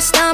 Stop.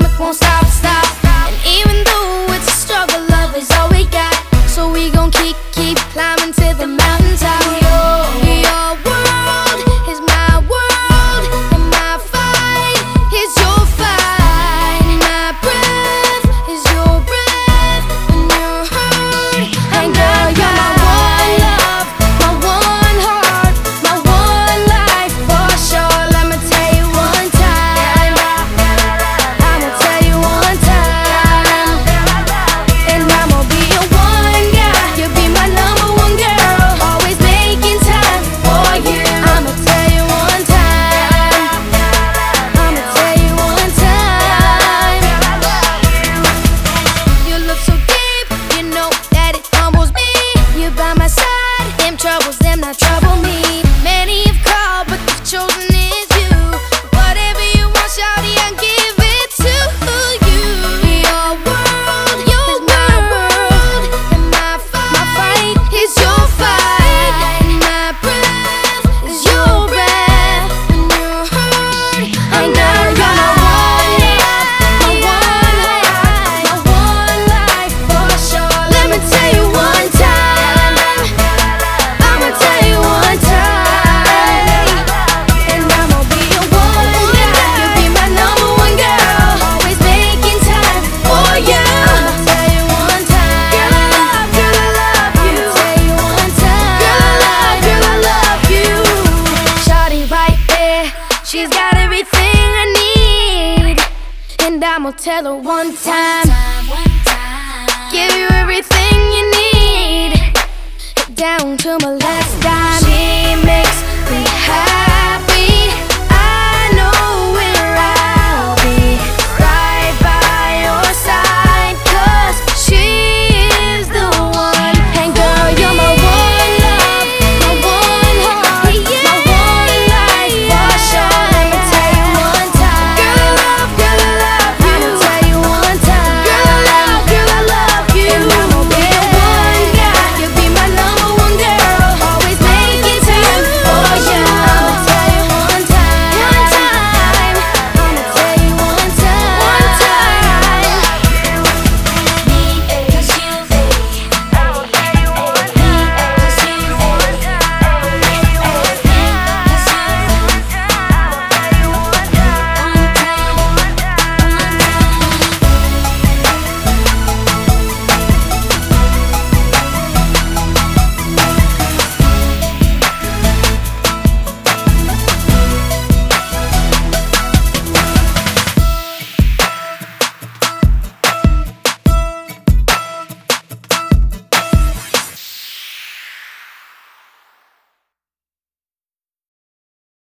I'ma tell her one time. Give you everything